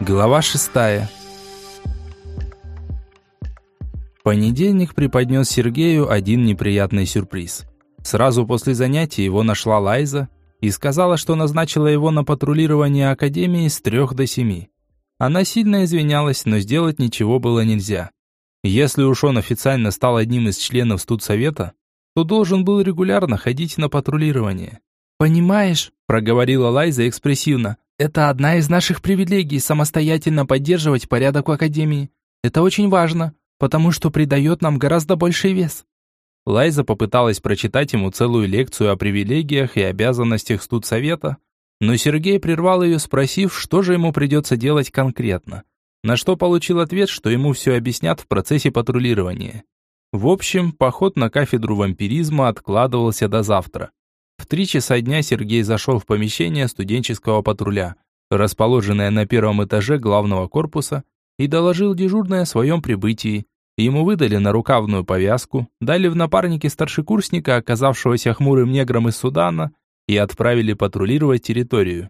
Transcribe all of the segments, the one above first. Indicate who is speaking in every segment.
Speaker 1: Глава шестая. Понедельник преподнес Сергею один неприятный сюрприз. Сразу после занятия его нашла Лайза и сказала, что назначила его на патрулирование Академии с трех до семи. Она сильно извинялась, но сделать ничего было нельзя. Если уж он официально стал одним из членов студсовета, то должен был регулярно ходить на патрулирование.
Speaker 2: «Понимаешь», – проговорила Лайза экспрессивно, это одна из наших привилегий самостоятельно поддерживать порядок в академии. Это очень важно, потому что придает нам гораздо больший вес.
Speaker 1: Лайза попыталась прочитать ему целую лекцию о привилегиях и обязанностях студсовета, но Сергей прервал ее, спросив, что же ему придется делать конкретно. На что получил ответ, что ему все объяснят в процессе патрулирования. В общем, поход на кафедру вампиризма откладывался до завтра. В три часа дня Сергей зашел в помещение студенческого патруля, расположенное на первом этаже главного корпуса, и доложил дежурной о своем прибытии. Ему выдали нарукавную повязку, дали в напарнике старшекурсника, оказавшегося хмурым негром из Судана, и отправили патрулировать территорию.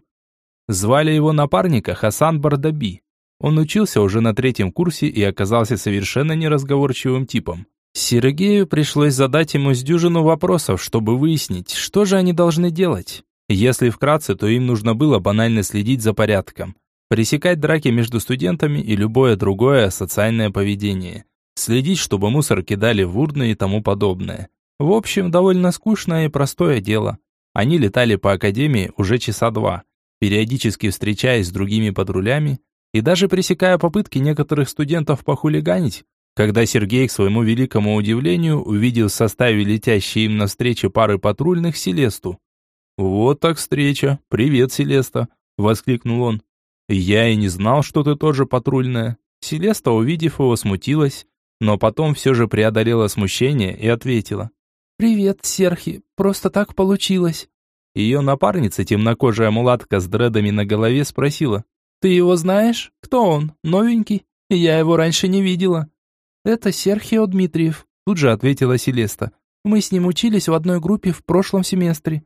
Speaker 1: Звали его напарника Хасан Бардаби. Он учился уже на третьем курсе и оказался совершенно неразговорчивым типом. Сергею пришлось задать ему с дюжину вопросов, чтобы выяснить, что же они должны делать. Если вкратце, то им нужно было банально следить за порядком, пресекать драки между студентами и любое другое социальное поведение, следить, чтобы мусор кидали в урны и тому подобное. В общем, довольно скучное и простое дело. Они летали по академии уже часа два, периодически встречаясь с другими патрулями и даже пресекая попытки некоторых студентов похулиганить, когда Сергей, к своему великому удивлению, увидел в составе летящей им навстречу пары патрульных Селесту. «Вот так встреча! Привет, Селеста!» — воскликнул он. «Я и не знал, что ты тоже патрульная». Селеста, увидев его, смутилась, но потом все же преодолела смущение и ответила.
Speaker 2: «Привет, Серхи, просто так получилось».
Speaker 1: Ее напарница, темнокожая мулатка с дредами на голове, спросила.
Speaker 2: «Ты его знаешь? Кто он? Новенький? Я его раньше не видела». «Это Серхио Дмитриев», – тут же ответила Селеста. «Мы с ним учились в одной группе в прошлом семестре».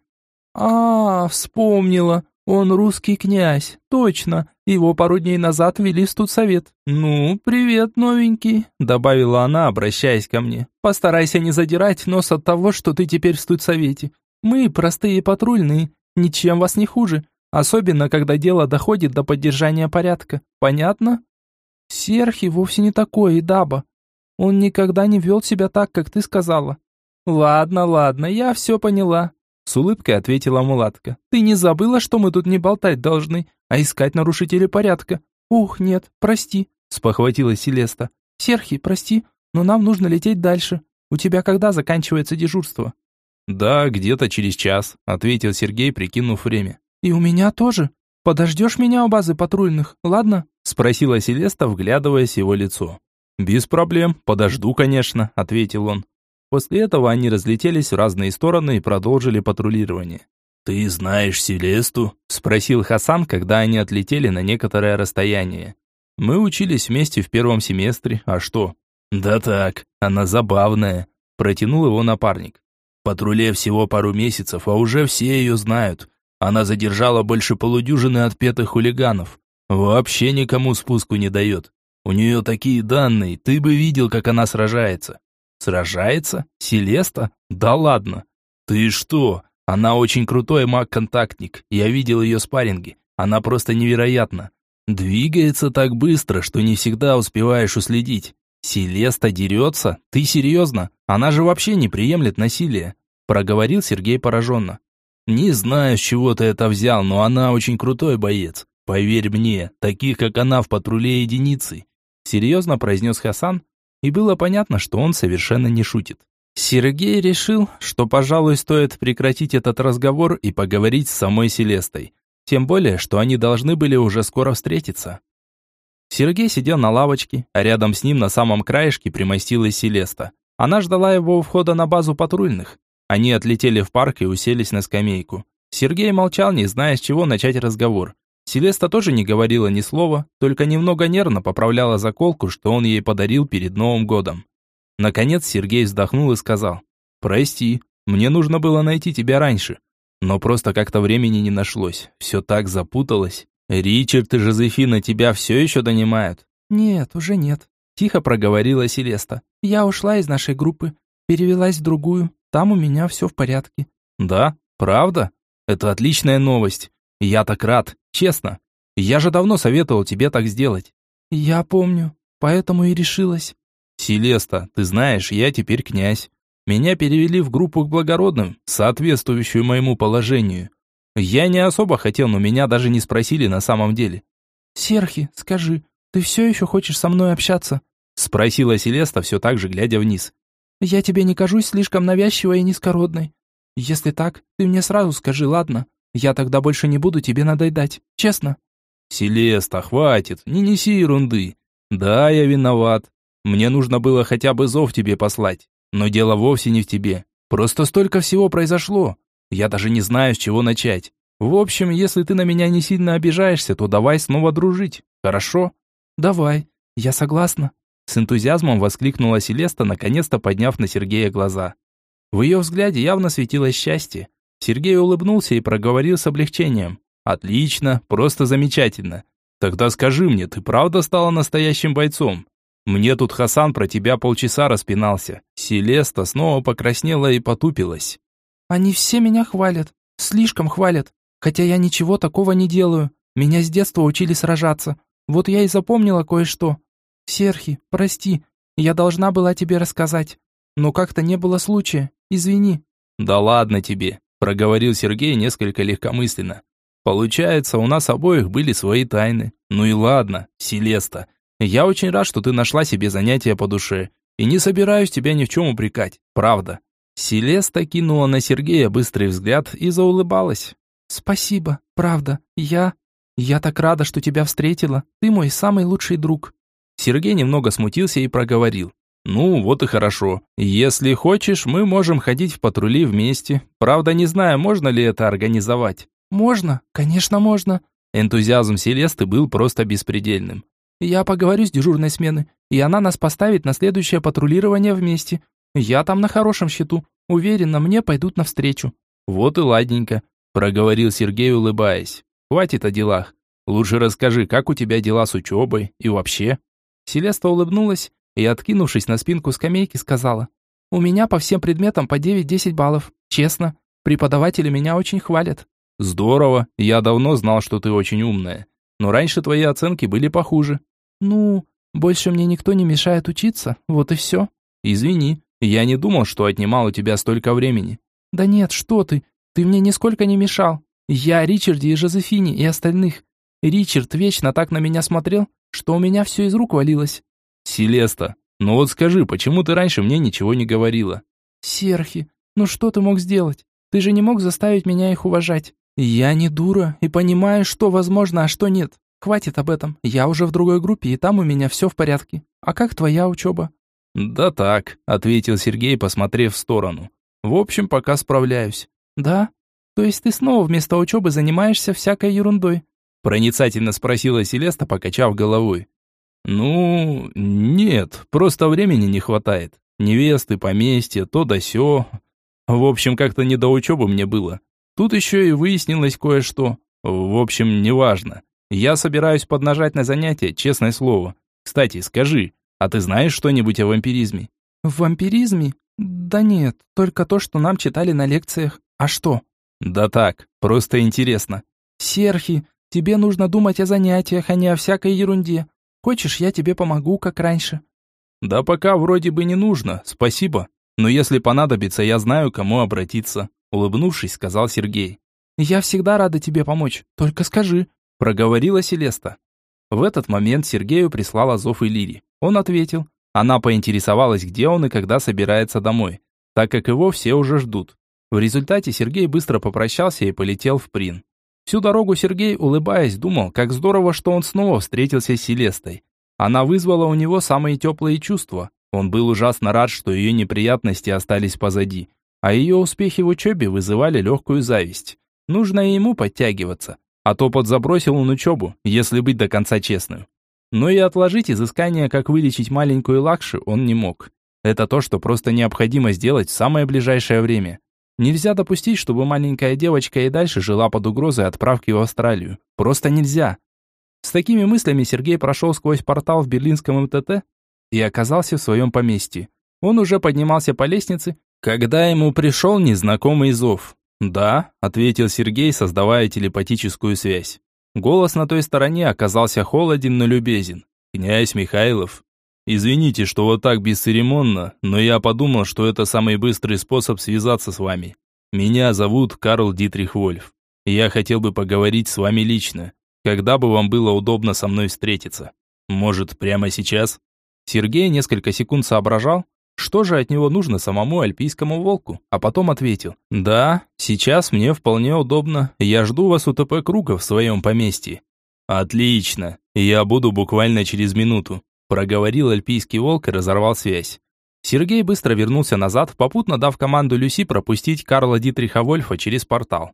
Speaker 2: «А, вспомнила. Он русский князь. Точно. Его пару дней назад вели в студсовет. Ну, привет, новенький», – добавила она, обращаясь ко мне. «Постарайся не задирать нос от того, что ты теперь в студсовете. Мы, простые патрульные, ничем вас не хуже, особенно когда дело доходит до поддержания порядка. Понятно?» «Серхи вовсе не такой, и даба. Он никогда не вел себя так, как ты сказала». «Ладно, ладно, я все поняла», — с улыбкой ответила мулатка. «Ты не забыла, что мы тут не болтать должны, а искать нарушителей порядка?» «Ух, нет, прости», — спохватилась Селеста. «Серхи, прости, но нам нужно лететь дальше. У тебя когда заканчивается дежурство?»
Speaker 1: «Да, где-то через час», — ответил Сергей, прикинув время.
Speaker 2: «И у меня тоже. Подождешь меня у базы патрульных, ладно?» — спросила Селеста, вглядываясь в его лицо.
Speaker 1: «Без проблем, подожду, конечно», — ответил он. После этого они разлетелись в разные стороны и продолжили патрулирование.
Speaker 3: «Ты знаешь Селесту?»
Speaker 1: – спросил Хасан, когда они отлетели на некоторое расстояние. «Мы учились вместе в первом семестре, а что?»
Speaker 3: «Да так, она забавная», – протянул его напарник. «В патруле всего пару месяцев, а уже все ее знают. Она задержала больше полудюжины отпетых хулиганов. Вообще никому спуску не дает. У нее такие данные, ты бы видел, как она сражается. Сражается? Селеста? Да ладно. Ты что? Она очень крутой маг-контактник. Я видел ее спарринги. Она просто невероятна. Двигается так быстро, что не всегда успеваешь уследить. Селеста дерется? Ты серьезно? Она же вообще не приемлет насилие. Проговорил Сергей пораженно. Не знаю, с чего ты это взял, но она очень крутой боец. Поверь мне, таких, как она, в патруле единицы серьезно произнес Хасан, и было понятно, что он совершенно не шутит. Сергей решил, что, пожалуй, стоит прекратить этот разговор и поговорить с самой Селестой. Тем более, что они должны были уже скоро встретиться. Сергей сидел на лавочке, а рядом с ним на самом краешке примостилась Селеста. Она ждала его у входа на базу патрульных. Они отлетели в парк и уселись на скамейку. Сергей молчал, не зная, с чего начать разговор. Селеста тоже не говорила ни слова, только немного нервно поправляла заколку, что он ей подарил перед Новым годом. Наконец Сергей вздохнул и сказал, «Прости, мне нужно было найти тебя раньше, но просто как-то времени не нашлось, все так запуталось».
Speaker 1: «Ричард и Жозефина тебя все еще донимают?»
Speaker 2: «Нет, уже нет», – тихо проговорила Селеста. «Я ушла из нашей группы, перевелась в другую, там у меня все в порядке».
Speaker 1: «Да? Правда? Это отличная новость. Я так рад, честно. Я же давно советовал тебе так сделать».
Speaker 2: «Я помню, поэтому и решилась».
Speaker 1: «Селеста, ты знаешь, я теперь князь. Меня перевели в группу к благородным, соответствующую моему положению. Я не особо хотел, но меня даже не спросили на самом деле».
Speaker 2: «Серхи, скажи, ты все еще хочешь со мной общаться?»
Speaker 1: Спросила Селеста, все так же глядя вниз.
Speaker 2: «Я тебе не кажусь слишком навязчивой и низкородной. Если так, ты мне сразу скажи, ладно? Я тогда больше не буду тебе надоедать, честно».
Speaker 1: «Селеста, хватит, не неси ерунды. Да, я виноват. Мне нужно было хотя бы зов тебе послать. Но дело вовсе не в тебе. Просто столько всего произошло. Я даже не знаю, с чего начать. В общем, если ты на меня не сильно обижаешься, то давай снова дружить. Хорошо?
Speaker 2: Давай. Я согласна.
Speaker 1: С энтузиазмом воскликнула Селеста, наконец-то подняв на Сергея глаза. В ее взгляде явно светилось счастье. Сергей улыбнулся и проговорил с облегчением. «Отлично, просто замечательно. Тогда скажи мне, ты правда стала настоящим бойцом? Мне тут Хасан про тебя полчаса распинался». Селеста снова покраснела и потупилась.
Speaker 2: «Они все меня хвалят, слишком хвалят, хотя я ничего такого не делаю. Меня с детства учили сражаться. Вот я и запомнила кое-что. Серхи, прости, я должна была тебе рассказать. Но как-то не было случая, извини».
Speaker 1: «Да ладно тебе», – проговорил Сергей несколько легкомысленно. «Получается, у нас обоих были свои тайны. Ну и ладно, Селеста. Я очень рад, что ты нашла себе занятие по душе. И не собираюсь тебя ни в чем упрекать, правда». Селеста кинула на Сергея быстрый взгляд и заулыбалась.
Speaker 2: «Спасибо, правда. Я... Я так рада, что тебя встретила. Ты мой самый лучший друг».
Speaker 1: Сергей немного смутился и проговорил. «Ну, вот и хорошо. Если хочешь, мы можем ходить в патрули вместе. Правда, не знаю, можно ли это организовать».
Speaker 2: «Можно, конечно, можно».
Speaker 1: Энтузиазм Селесты был просто беспредельным.
Speaker 2: «Я поговорю с дежурной смены, и она нас поставит на следующее патрулирование вместе. Я там на хорошем счету. Уверена, мне пойдут навстречу».
Speaker 1: «Вот и ладненько», – проговорил Сергей, улыбаясь. «Хватит о делах. Лучше расскажи, как у тебя дела с учебой и вообще?»
Speaker 2: Селеста улыбнулась и, откинувшись на спинку скамейки, сказала, «У меня по всем предметам по 9-10 баллов. Честно, преподаватели меня очень хвалят».
Speaker 1: «Здорово, я давно знал, что ты очень умная. Но раньше твои оценки были похуже».
Speaker 2: «Ну, больше мне никто не мешает учиться, вот и все».
Speaker 1: «Извини, я не думал, что отнимал у тебя столько времени».
Speaker 2: «Да нет, что ты, ты мне нисколько не мешал. Я Ричарде и Жозефине и остальных. Ричард вечно так на меня смотрел, что у меня все из рук валилось.
Speaker 1: «Селеста, ну вот скажи, почему ты раньше мне ничего не говорила?»
Speaker 2: «Серхи, ну что ты мог сделать? Ты же не мог заставить меня их уважать. Я не дура и понимаю, что возможно, а что нет. Хватит об этом. Я уже в другой группе, и там у меня все в порядке. А как твоя учеба?»
Speaker 1: «Да так», — ответил Сергей, посмотрев в сторону. «В общем, пока справляюсь».
Speaker 2: «Да? То есть ты снова вместо учебы занимаешься всякой ерундой?»
Speaker 1: Проницательно спросила Селеста, покачав головой. «Ну, нет, просто времени не хватает. Невесты, поместье, то да сё. В общем, как-то не до учебы мне было. Тут еще и выяснилось кое-что. В общем, неважно. Я собираюсь поднажать на занятия, честное слово. Кстати, скажи, а ты знаешь что-нибудь о вампиризме?»
Speaker 2: «В вампиризме? Да нет, только то, что нам читали на лекциях. А что?»
Speaker 1: «Да так, просто интересно».
Speaker 2: «Серхи, тебе нужно думать о занятиях, а не о всякой ерунде. Хочешь, я тебе помогу, как раньше?»
Speaker 1: «Да пока вроде бы не нужно, спасибо. Но если понадобится, я знаю, кому обратиться», улыбнувшись, сказал Сергей.
Speaker 2: «Я всегда рада тебе помочь, только скажи»,
Speaker 1: проговорила Селеста. В этот момент Сергею прислала зов и Лири. Он ответил. Она поинтересовалась, где он и когда собирается домой, так как его все уже ждут. В результате Сергей быстро попрощался и полетел в Прин. Всю дорогу Сергей, улыбаясь, думал, как здорово, что он снова встретился с Селестой. Она вызвала у него самые теплые чувства. Он был ужасно рад, что ее неприятности остались позади, а ее успехи в учебе вызывали легкую зависть. Нужно ему подтягиваться, а то подзабросил он учебу, если быть до конца честным. Но и отложить изыскание, как вылечить маленькую Лакши, он не мог. Это то, что просто необходимо сделать в самое ближайшее время. Нельзя допустить, чтобы маленькая девочка и дальше жила под угрозой отправки в Австралию. Просто нельзя. С такими мыслями Сергей прошел сквозь портал в берлинском МТТ и оказался в своем поместье. Он уже поднимался по лестнице, когда ему пришел незнакомый зов. «Да», — ответил Сергей, создавая телепатическую связь. Голос на той стороне оказался холоден, но любезен. «Князь Михайлов, извините, что вот так бесцеремонно, но я подумал, что это самый быстрый способ связаться с вами. Меня зовут Карл Дитрих Вольф. Я хотел бы поговорить с вами лично, когда бы вам было удобно со мной встретиться. Может, прямо сейчас?» Сергей несколько секунд соображал, что же от него нужно самому альпийскому волку, а потом ответил. «Да, сейчас мне вполне удобно. Я жду вас у ТП Круга в своем поместье». «Отлично. Я буду буквально через минуту», проговорил альпийский волк и разорвал связь. Сергей быстро вернулся назад, попутно дав команду Люси пропустить Карла Дитриха Вольфа через портал.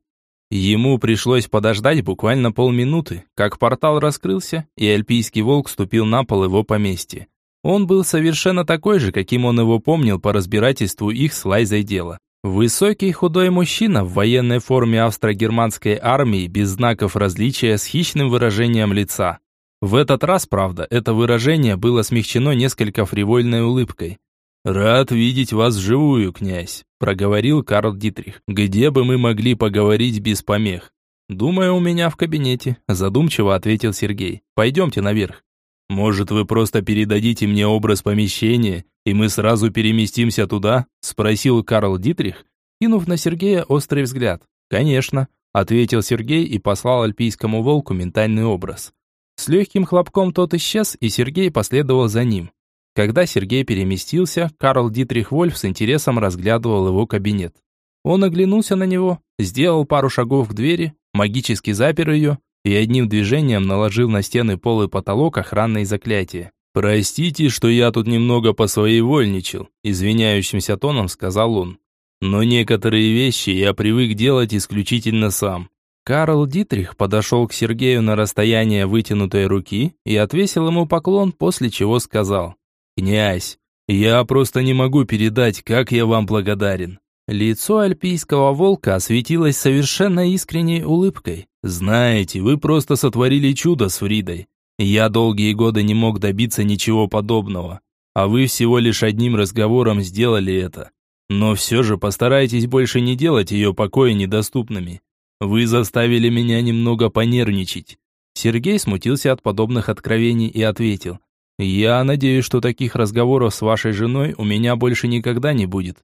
Speaker 1: Ему пришлось подождать буквально полминуты, как портал раскрылся, и альпийский волк ступил на пол его поместья. Он был совершенно такой же, каким он его помнил по разбирательству их с Лайзой дела. Высокий худой мужчина в военной форме австро-германской армии без знаков различия с хищным выражением лица. В этот раз, правда, это выражение было смягчено несколько фривольной улыбкой. «Рад видеть вас вживую, князь», – проговорил Карл Дитрих. «Где бы мы могли поговорить без помех?» «Думаю, у меня в кабинете», – задумчиво ответил Сергей. «Пойдемте наверх». «Может, вы просто передадите мне образ помещения, и мы сразу переместимся туда?» – спросил Карл Дитрих, кинув на Сергея острый взгляд. «Конечно», – ответил Сергей и послал альпийскому волку ментальный образ. С легким хлопком тот исчез, и Сергей последовал за ним. Когда Сергей переместился, Карл Дитрих Вольф с интересом разглядывал его кабинет. Он оглянулся на него, сделал пару шагов к двери, магически запер ее и одним движением наложил на стены пол и потолок охранные заклятия. «Простите, что я тут немного по своей вольничал», извиняющимся тоном сказал он. «Но некоторые вещи я привык делать исключительно сам». Карл Дитрих подошел к Сергею на расстояние вытянутой руки и отвесил ему поклон, после чего сказал. «Князь, я просто не могу передать, как я вам благодарен. Лицо альпийского волка осветилось совершенно искренней улыбкой. «Знаете, вы просто сотворили чудо с Фридой. Я долгие годы не мог добиться ничего подобного, а вы всего лишь одним разговором сделали это. Но все же постарайтесь больше не делать ее покои недоступными. Вы заставили меня немного понервничать». Сергей смутился от подобных откровений и ответил. «Я надеюсь, что таких разговоров с вашей женой у меня больше никогда не будет.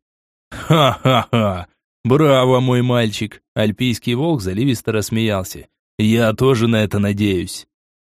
Speaker 1: «Ха-ха-ха! Браво, мой мальчик!» Альпийский волк заливисто рассмеялся. «Я тоже на это надеюсь».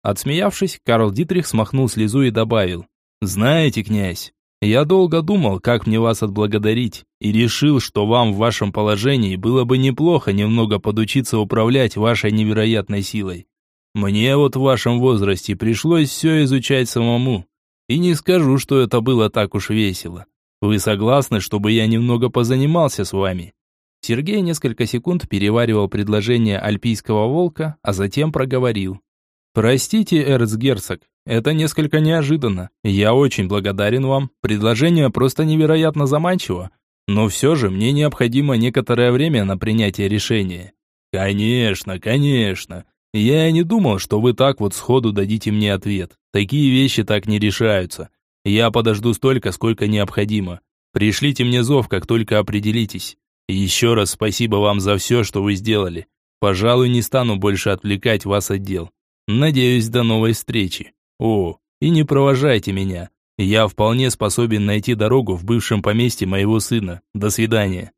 Speaker 1: Отсмеявшись, Карл Дитрих смахнул слезу и добавил. «Знаете, князь, я долго думал, как мне вас отблагодарить, и решил, что вам в вашем положении было бы неплохо немного подучиться управлять вашей невероятной силой. Мне вот в вашем возрасте пришлось все изучать самому, и не скажу, что это было так уж весело. Вы согласны, чтобы я немного позанимался с вами?» Сергей несколько секунд переваривал предложение альпийского волка, а затем проговорил. «Простите, эрцгерцог, это несколько неожиданно. Я очень благодарен вам. Предложение просто невероятно заманчиво. Но все же мне необходимо некоторое время на принятие решения». «Конечно, конечно. Я и не думал, что вы так вот сходу дадите мне ответ. Такие вещи так не решаются. Я подожду столько, сколько необходимо. Пришлите мне зов, как только определитесь. еще раз спасибо вам за все, что вы сделали. Пожалуй, не стану больше отвлекать вас от дел. Надеюсь, до новой встречи. О, и не провожайте меня. Я вполне способен найти дорогу в бывшем поместье моего сына. До свидания.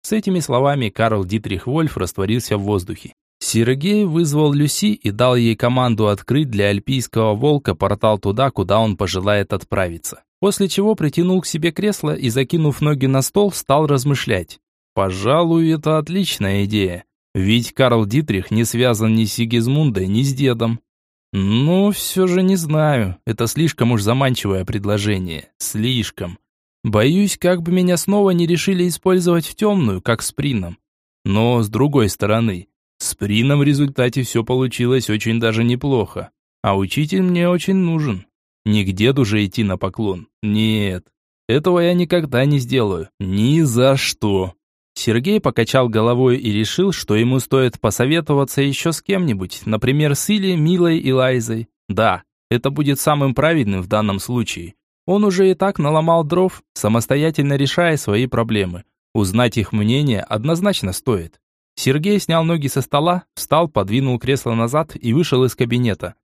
Speaker 1: С этими словами Карл Дитрих Вольф растворился в воздухе. Сергей вызвал Люси и дал ей команду открыть для альпийского волка портал туда, куда он пожелает отправиться. После чего притянул к себе кресло и, закинув ноги на стол, стал размышлять. Пожалуй, это отличная идея. Ведь Карл Дитрих не связан ни с Сигизмундой, ни с дедом. Но все же не знаю, это слишком уж заманчивое предложение. Слишком. Боюсь, как бы меня снова не решили использовать в темную, как с Прином. Но, с другой стороны, с Прином в результате все получилось очень даже неплохо. А учитель мне очень нужен. Не к деду же идти на поклон. Нет, этого я никогда не сделаю. Ни за что. Сергей покачал головой и решил, что ему стоит посоветоваться еще с кем-нибудь, например, с Илей, Милой и Лайзой. Да, это будет самым правильным в данном случае. Он уже и так наломал дров, самостоятельно решая свои проблемы. Узнать их мнение однозначно стоит. Сергей снял ноги со стола, встал, подвинул кресло назад и вышел из кабинета.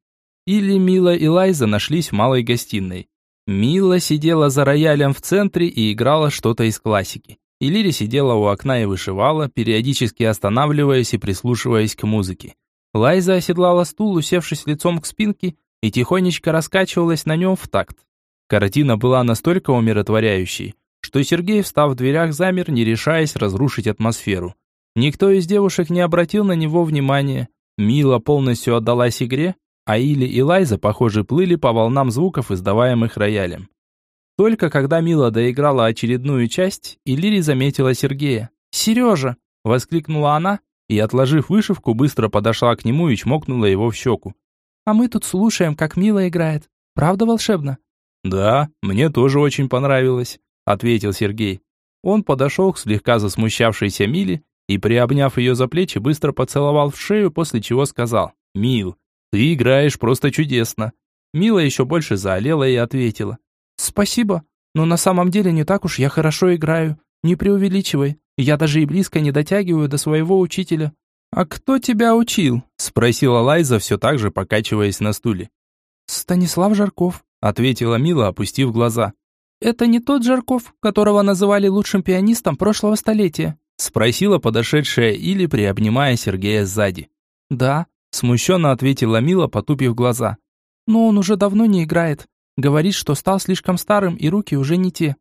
Speaker 1: Или Мила и Лайза нашлись в малой гостиной. Мила сидела за роялем в центре и играла что-то из классики. И Лири сидела у окна и вышивала, периодически останавливаясь и прислушиваясь к музыке. Лайза оседлала стул, усевшись лицом к спинке, и тихонечко раскачивалась на нем в такт. Картина была настолько умиротворяющей, что Сергей, встав в дверях, замер, не решаясь разрушить атмосферу. Никто из девушек не обратил на него внимания. Мила полностью отдалась игре, а Или и Лайза, похоже, плыли по волнам звуков, издаваемых роялем. Только когда Мила доиграла очередную часть, Иллири заметила Сергея. «Сережа!» – воскликнула она и, отложив вышивку, быстро подошла к нему и чмокнула его в щеку. «А мы тут слушаем, как Мила играет. Правда волшебно?»
Speaker 3: «Да, мне тоже очень понравилось», – ответил Сергей. Он подошел к слегка засмущавшейся Миле и, приобняв ее за плечи, быстро поцеловал в шею, после чего сказал «Мил, ты играешь просто чудесно». Мила еще больше заолела и ответила «Спасибо, но на самом деле не так уж я хорошо играю. Не преувеличивай. Я даже и близко не дотягиваю до своего учителя». «А кто тебя учил?» – спросила Лайза, все так же покачиваясь на стуле.
Speaker 2: «Станислав Жарков», – ответила Мила, опустив глаза.
Speaker 4: «Это не тот Жарков, которого называли лучшим пианистом прошлого столетия?»
Speaker 1: – спросила подошедшая Или, приобнимая Сергея сзади.
Speaker 2: «Да», – смущенно ответила Мила, потупив глаза. «Но он уже давно не играет. Говорит, что стал слишком старым и руки уже не те.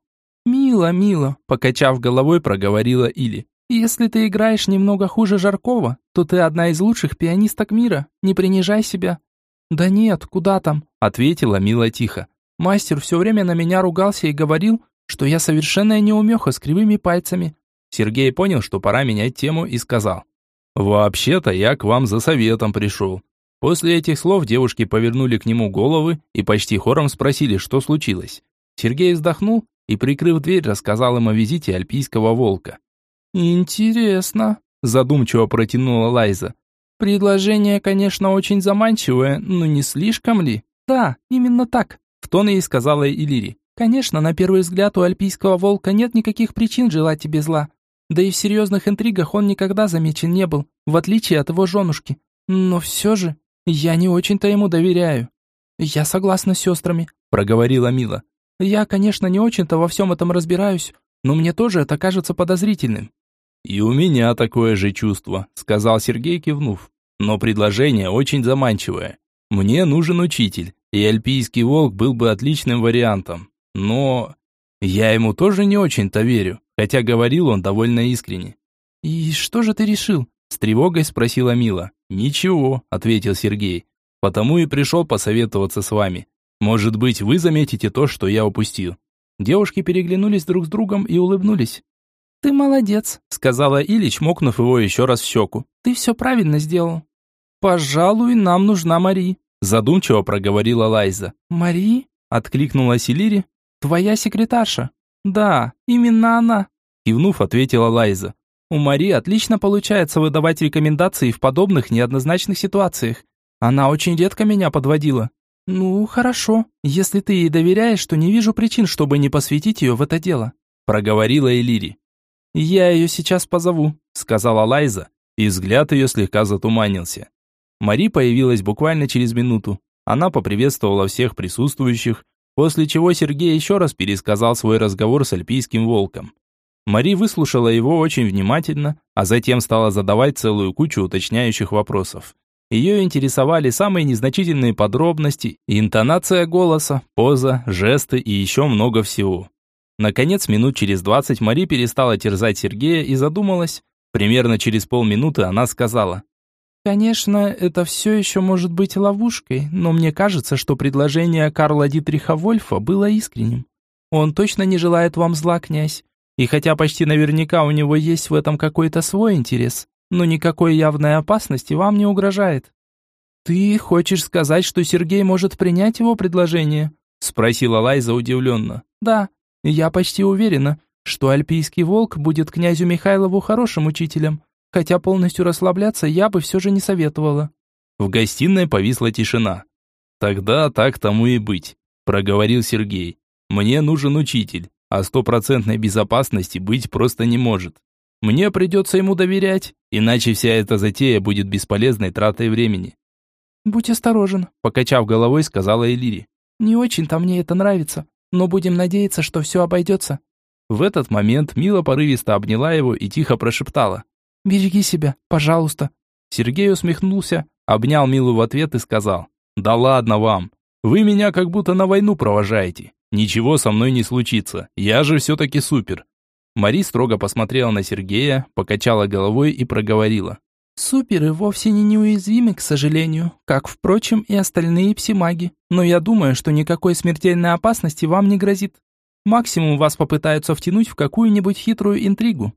Speaker 1: «Мило, мило», — покачав головой, проговорила Или.
Speaker 2: «Если ты играешь немного хуже Жаркова, то ты одна из лучших пианисток мира. Не принижай себя».
Speaker 4: «Да нет, куда там?»
Speaker 2: — ответила Мила тихо. «Мастер все время на меня ругался и говорил, что я совершенная неумеха с кривыми пальцами».
Speaker 1: Сергей понял, что пора менять тему и сказал. «Вообще-то я к вам за советом пришел. После этих слов девушки повернули к нему головы и почти хором спросили, что случилось. Сергей вздохнул и, прикрыв дверь, рассказал им о визите альпийского волка.
Speaker 4: «Интересно», – задумчиво протянула Лайза. «Предложение, конечно, очень заманчивое, но не слишком ли?»
Speaker 2: «Да, именно так», – в тон ей сказала Илири. «Конечно, на первый взгляд у альпийского волка нет никаких причин желать тебе зла. Да и в серьезных интригах он никогда замечен не был, в отличие от его женушки. Но все же я не очень-то ему доверяю. Я согласна с сестрами, проговорила Мила. Я, конечно, не очень-то во всем этом разбираюсь, но мне тоже это кажется подозрительным.
Speaker 3: И у меня такое же чувство, сказал Сергей, кивнув. Но предложение очень заманчивое. Мне нужен учитель, и альпийский волк был бы отличным вариантом. Но я ему тоже не очень-то верю, хотя говорил он довольно искренне.
Speaker 2: И что же ты решил?
Speaker 1: С тревогой спросила Мила. «Ничего», — ответил Сергей. «Потому и пришел посоветоваться с вами. Может быть, вы заметите то, что я упустил».
Speaker 2: Девушки переглянулись друг с другом и улыбнулись.
Speaker 4: «Ты молодец», —
Speaker 2: сказала Ильич, мокнув его еще раз в щеку.
Speaker 4: «Ты все правильно сделал».
Speaker 2: «Пожалуй, нам нужна Мари», —
Speaker 1: задумчиво проговорила Лайза.
Speaker 2: «Мари?» — откликнулась Илири. «Твоя секретарша». «Да, именно она», — кивнув, ответила Лайза. У Мари отлично получается выдавать рекомендации в подобных неоднозначных ситуациях. Она очень редко меня подводила. Ну, хорошо. Если ты ей доверяешь, то не вижу причин, чтобы не посвятить ее в это дело, проговорила Элири. Я ее сейчас позову, сказала Лайза, и взгляд ее слегка затуманился. Мари появилась буквально через минуту. Она поприветствовала всех присутствующих, после чего Сергей еще раз пересказал свой разговор с альпийским волком. Мари выслушала его очень внимательно, а затем стала задавать целую кучу уточняющих вопросов. Ее интересовали самые незначительные подробности, интонация голоса, поза, жесты и еще много всего. Наконец, минут через двадцать Мари перестала терзать Сергея и задумалась. Примерно через полминуты она сказала. «Конечно, это все еще может быть ловушкой, но мне кажется, что предложение Карла Дитриха Вольфа было искренним. Он точно не желает вам зла, князь. И хотя почти наверняка у него есть в этом какой-то свой интерес, но никакой явной опасности вам не угрожает. «Ты хочешь сказать, что Сергей может принять его предложение?» спросила Лайза удивленно. «Да, я почти уверена, что альпийский волк будет князю Михайлову хорошим учителем, хотя полностью расслабляться я бы все же не советовала.
Speaker 1: В гостиной повисла тишина. «Тогда так тому и быть», – проговорил Сергей. «Мне нужен учитель, а стопроцентной безопасности быть просто не может. Мне придется ему доверять, иначе вся эта затея будет бесполезной тратой времени».
Speaker 2: «Будь осторожен», – покачав головой, сказала Элири. «Не очень-то мне это нравится, но будем надеяться, что все обойдется».
Speaker 1: В этот момент Мила порывисто обняла его и тихо прошептала.
Speaker 2: «Береги себя, пожалуйста».
Speaker 1: Сергей усмехнулся, обнял Милу в ответ и сказал. «Да ладно вам. Вы меня как будто на войну провожаете. Ничего со мной не случится. Я же все-таки супер». Мари строго посмотрела на Сергея, покачала головой и проговорила.
Speaker 2: Суперы вовсе не неуязвимы, к сожалению, как, впрочем, и остальные псимаги. Но я думаю, что никакой смертельной опасности вам не грозит. Максимум вас попытаются втянуть в какую-нибудь хитрую интригу.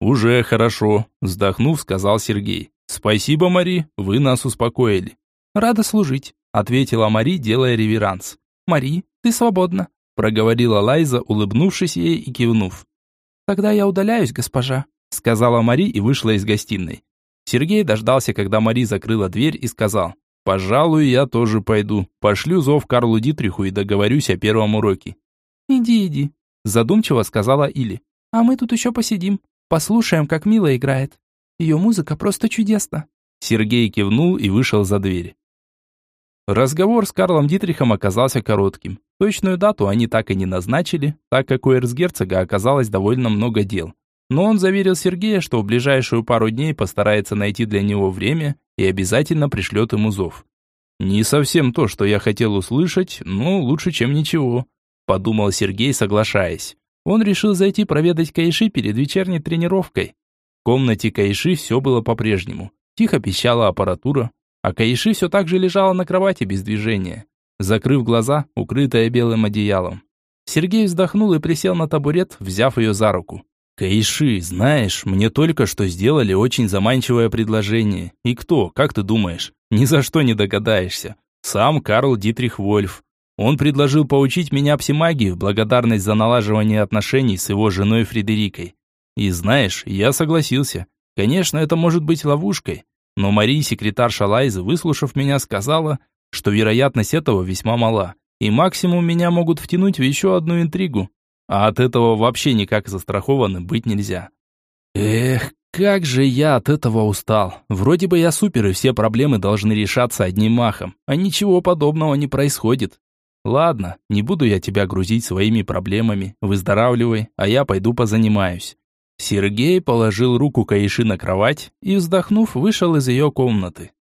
Speaker 1: «Уже хорошо», – вздохнув, сказал Сергей. «Спасибо, Мари, вы нас успокоили».
Speaker 2: «Рада служить», – ответила Мари, делая реверанс. «Мари, ты свободна», – проговорила Лайза, улыбнувшись ей и кивнув. «Тогда я удаляюсь, госпожа», – сказала Мари и вышла из гостиной.
Speaker 1: Сергей дождался, когда Мари закрыла дверь и сказал, «Пожалуй, я тоже пойду. Пошлю зов Карлу Дитриху и договорюсь о первом уроке».
Speaker 2: «Иди, иди», – задумчиво сказала Или. «А мы тут еще посидим, послушаем, как Мила играет. Ее музыка просто чудесна».
Speaker 1: Сергей кивнул и вышел за дверь. Разговор с Карлом Дитрихом оказался коротким. Точную дату они так и не назначили, так как у эрцгерцога оказалось довольно много дел. Но он заверил Сергея, что в ближайшую пару дней постарается найти для него время и обязательно пришлет ему зов. «Не совсем то, что я хотел услышать, но лучше, чем ничего», – подумал Сергей, соглашаясь. Он решил зайти проведать Кайши перед вечерней тренировкой. В комнате Кайши все было по-прежнему. Тихо пищала аппаратура, а Кайши все так же лежала на кровати без движения, закрыв глаза, укрытая белым одеялом. Сергей вздохнул и присел на табурет, взяв ее за руку. «Каиши, знаешь, мне только что сделали очень заманчивое предложение. И кто, как ты думаешь? Ни за что не догадаешься. Сам Карл Дитрих Вольф. Он предложил поучить меня псимагии в благодарность за налаживание отношений с его женой Фредерикой. И знаешь, я согласился. Конечно, это может быть ловушкой. Но Мария, секретарша Лайзы, выслушав меня, сказала, что вероятность этого весьма мала. И максимум меня могут втянуть в еще одну интригу. А от этого вообще никак застрахованным быть нельзя. Эх, как же я от этого устал. Вроде бы я супер, и все проблемы должны решаться одним махом. А ничего подобного не происходит. Ладно, не буду я тебя грузить своими проблемами. Выздоравливай, а я пойду позанимаюсь. Сергей положил руку Каиши на кровать и, вздохнув, вышел из ее комнаты.